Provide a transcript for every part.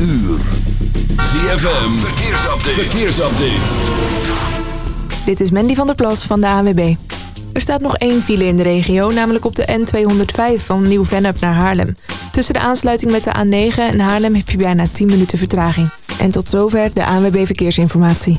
uur. ZFM, verkeersupdate. verkeersupdate. Dit is Mandy van der Plas van de ANWB. Er staat nog één file in de regio, namelijk op de N205 van Nieuw-Vennep naar Haarlem. Tussen de aansluiting met de A9 en Haarlem heb je bijna 10 minuten vertraging. En tot zover de ANWB Verkeersinformatie.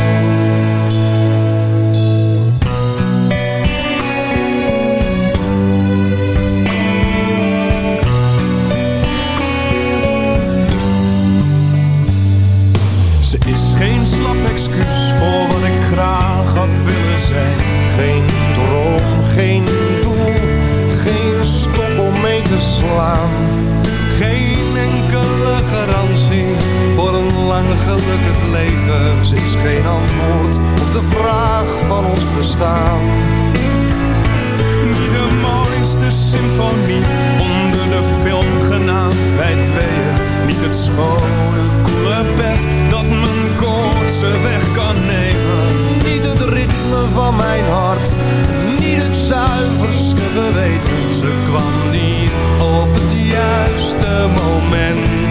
Is geen antwoord op de vraag van ons bestaan. Niet de mooiste symfonie onder de film genaamd wij tweeën. Niet het schone, koele bed dat mijn koortse weg kan nemen. Niet het ritme van mijn hart, niet het zuiverste geweten. Ze kwam niet op het juiste moment.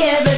Yeah.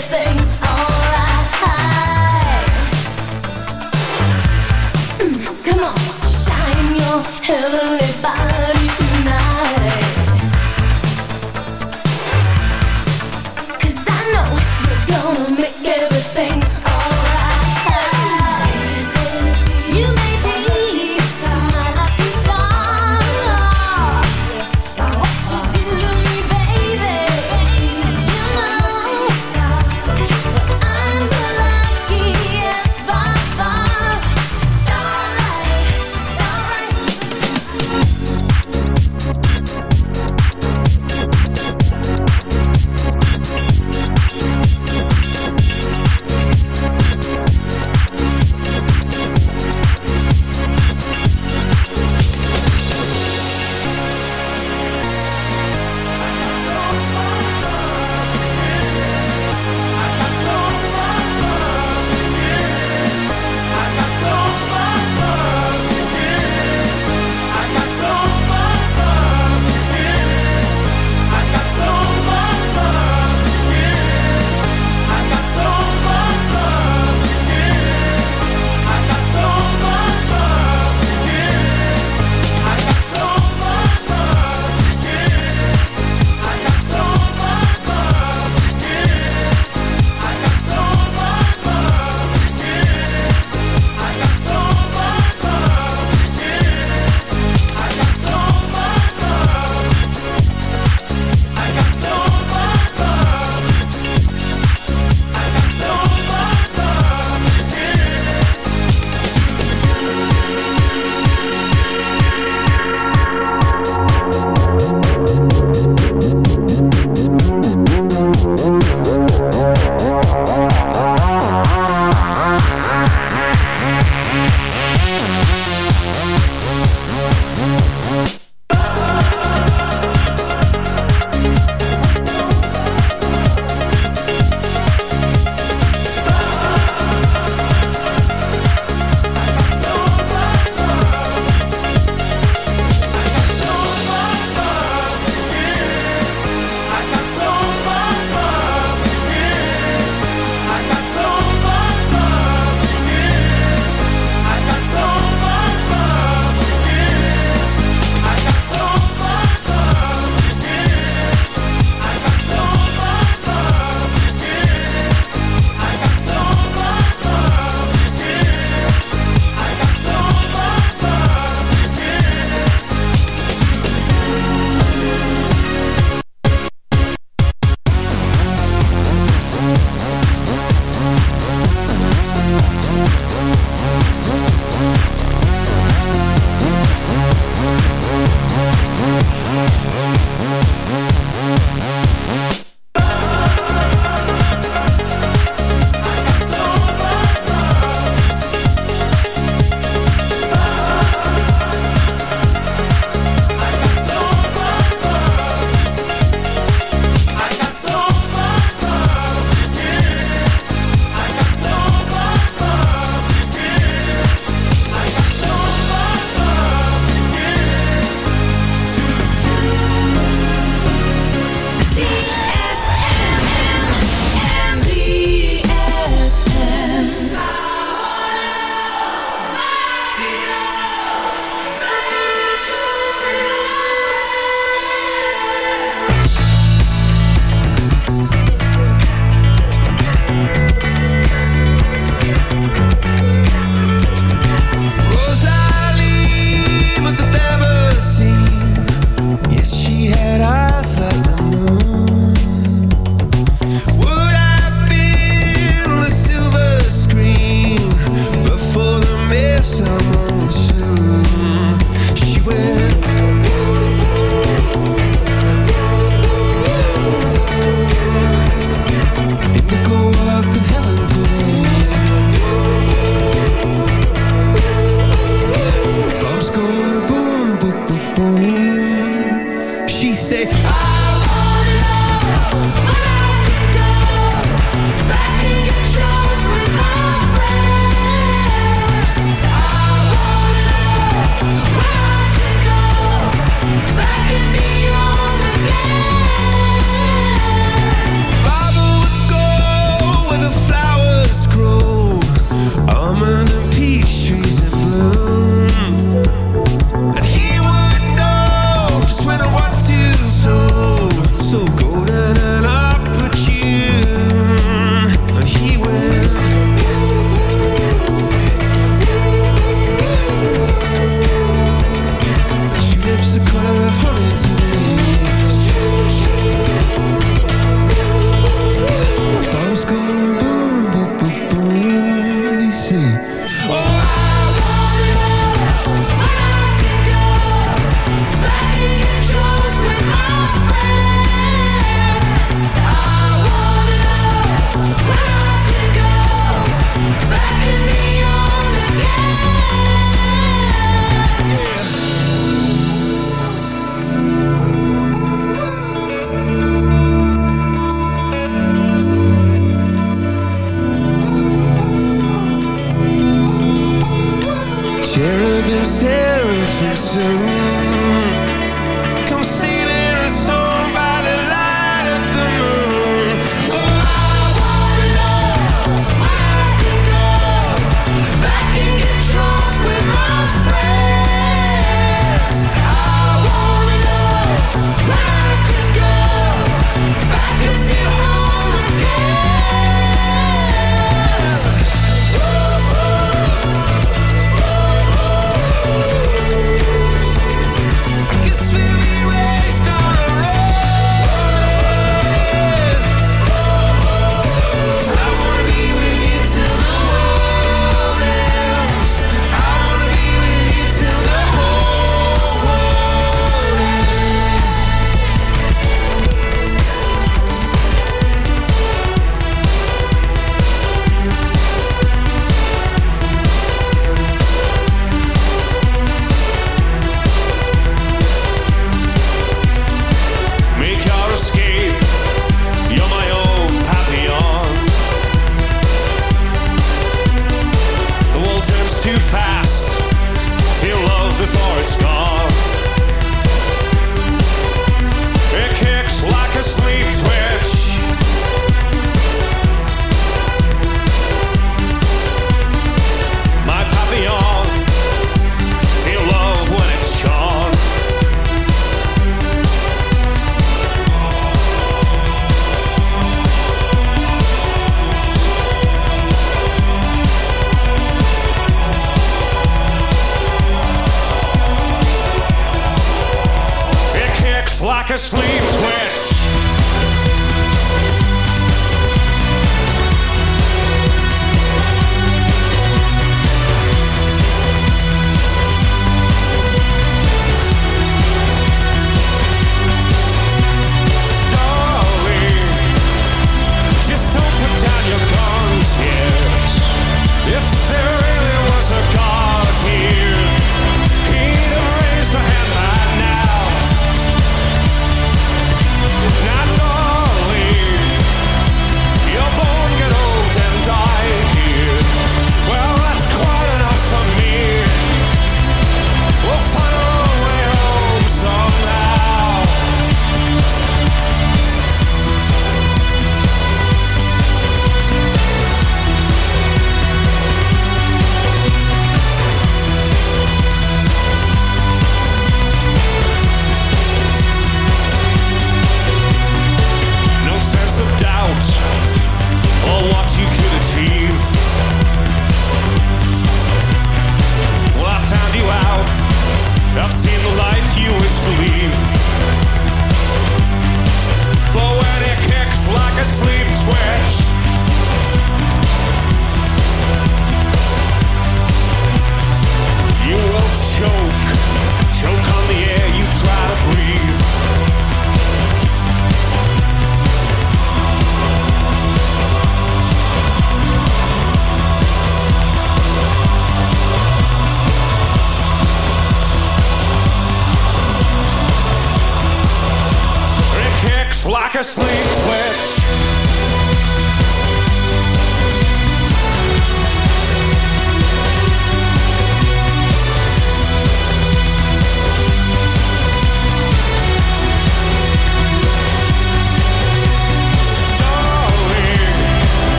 sleep.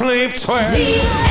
Sleep twitch.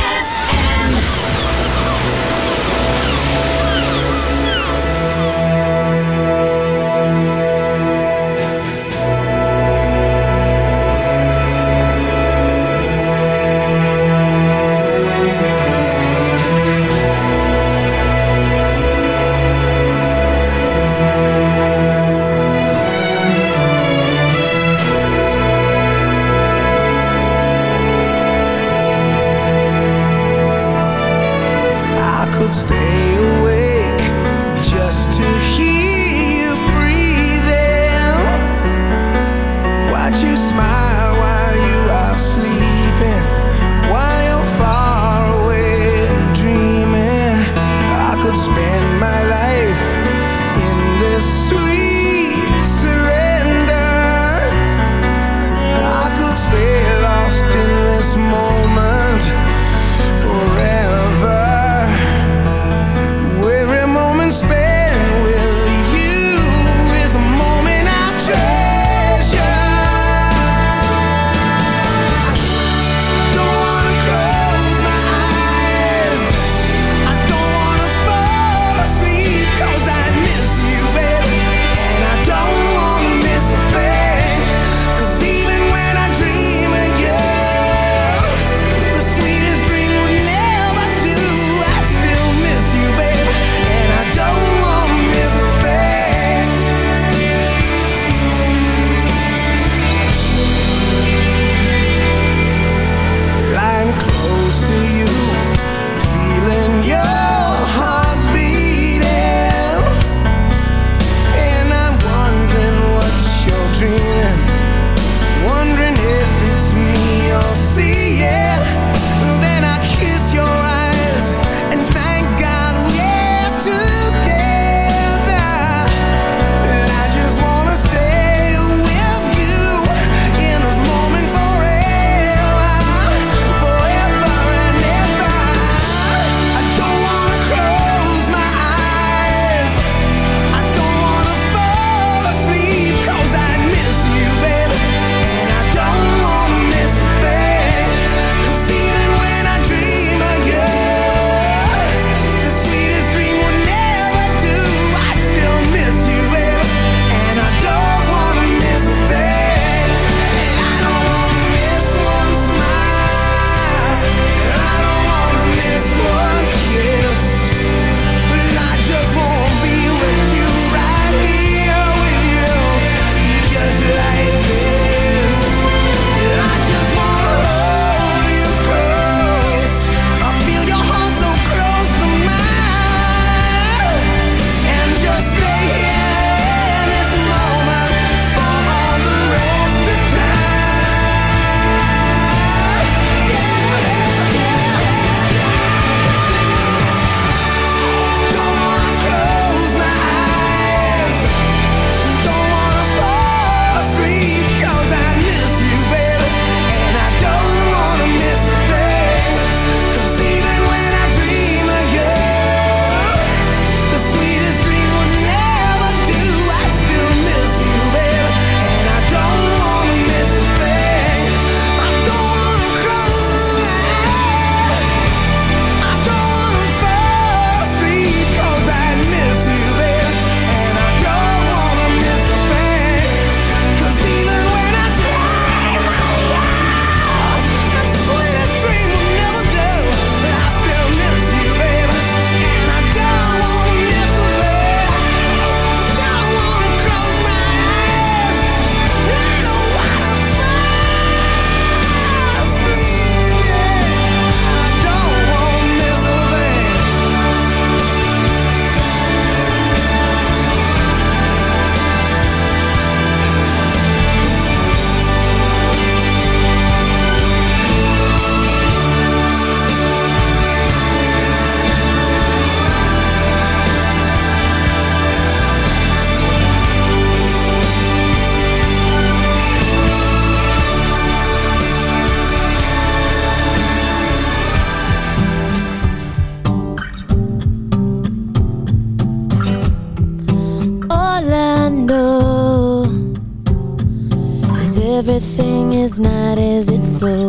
so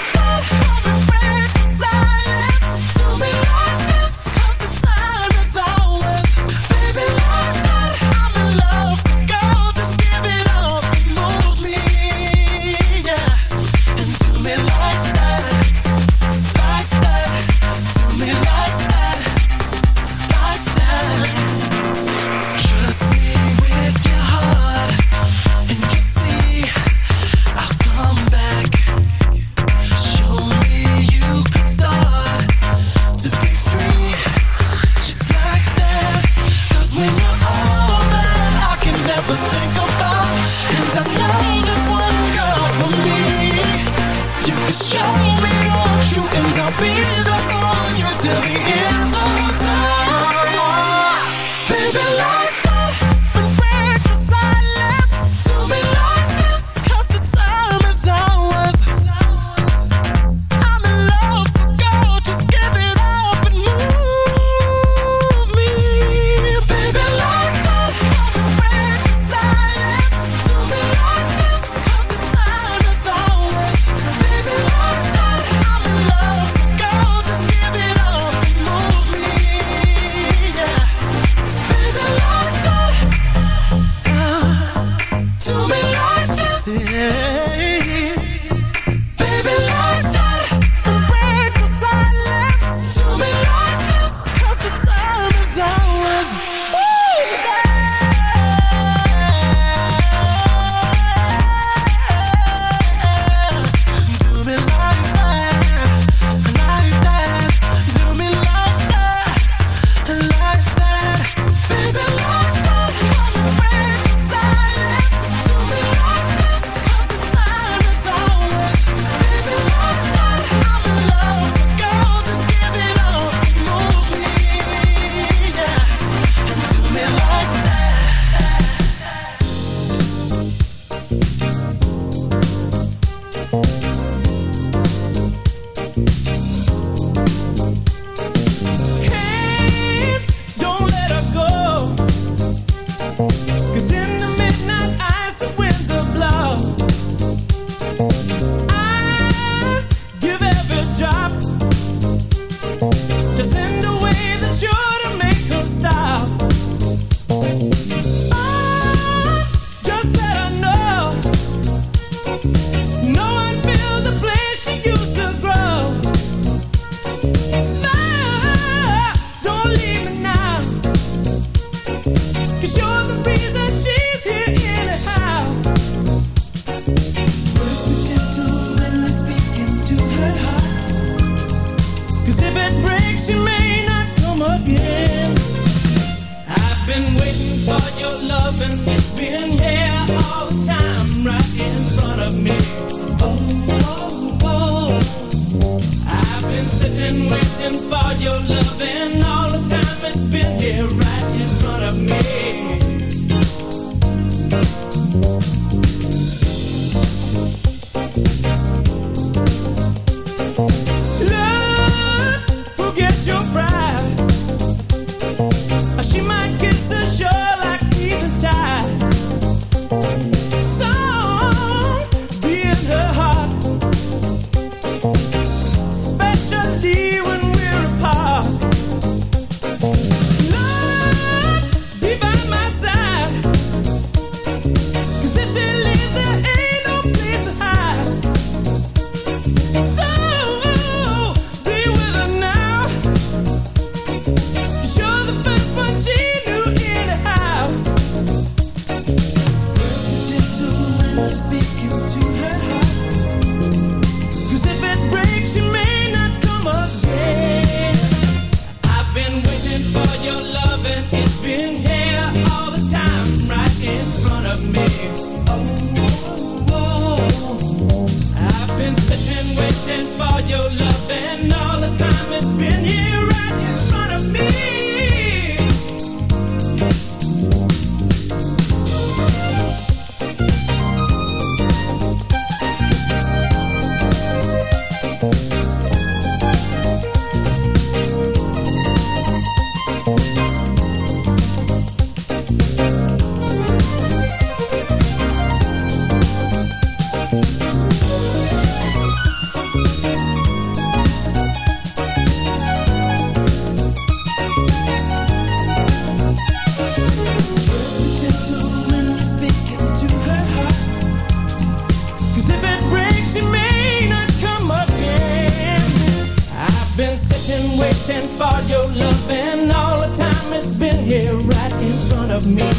right in front of me.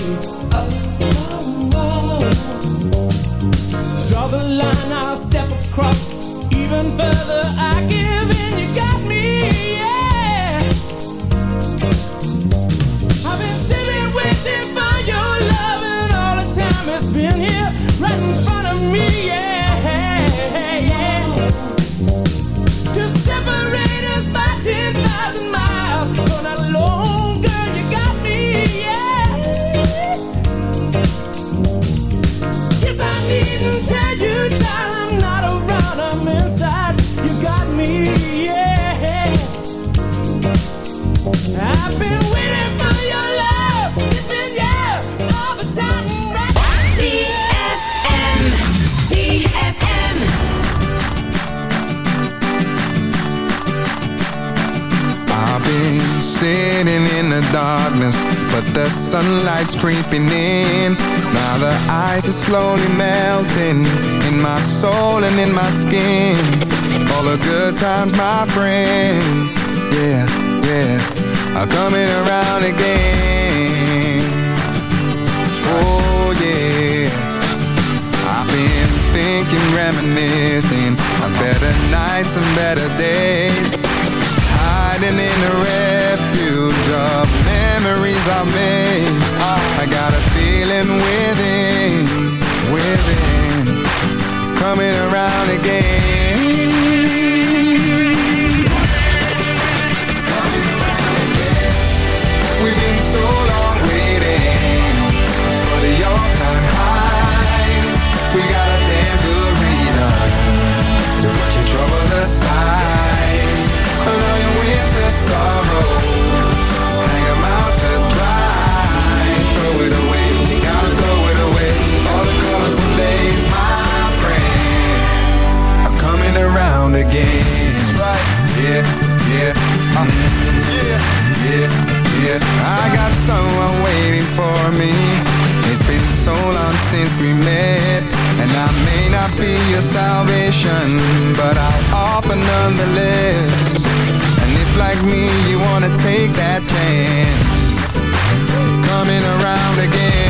Oh, oh, oh. Draw the line, I'll step across. Even further, I give in. Slowly melting in my soul and in my skin. All the good times, my friend, yeah, yeah, are coming around again. Oh yeah. I've been thinking, reminiscing on better nights and better days. Hiding in the refuge of memories I made. I got a feeling within, within. It's coming around again. Put your troubles aside. And all your winter sorrows, hang 'em out to dry. Throw it away, you gotta throw it away. All the colorful days, my friend, are coming around again. That's right. Yeah, yeah, uh, yeah, yeah, yeah. I got someone waiting for me. It's been so long since we met, and I may not be your salvation, but I'll offer nonetheless. And if, like me, you wanna take that chance, it's coming around again.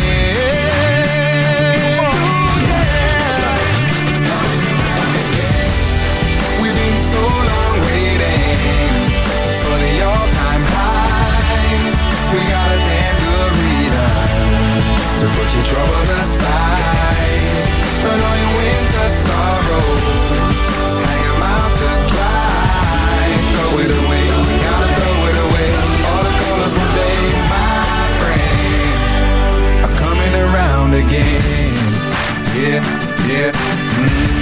We've been so long waiting for the all-time high. We got a damn good reason to put your troubles aside. Again. Yeah, yeah, mm,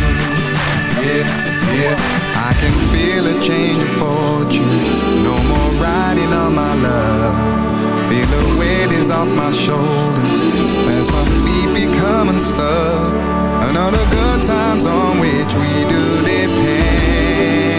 yeah, yeah. I can feel a change of fortune. No more riding on my love. Feel the weight is off my shoulders as my feet become unstuck. And all the good times on which we do depend.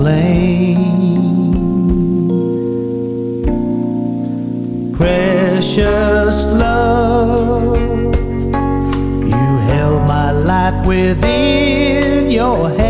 blame. Precious love, you held my life within your hands.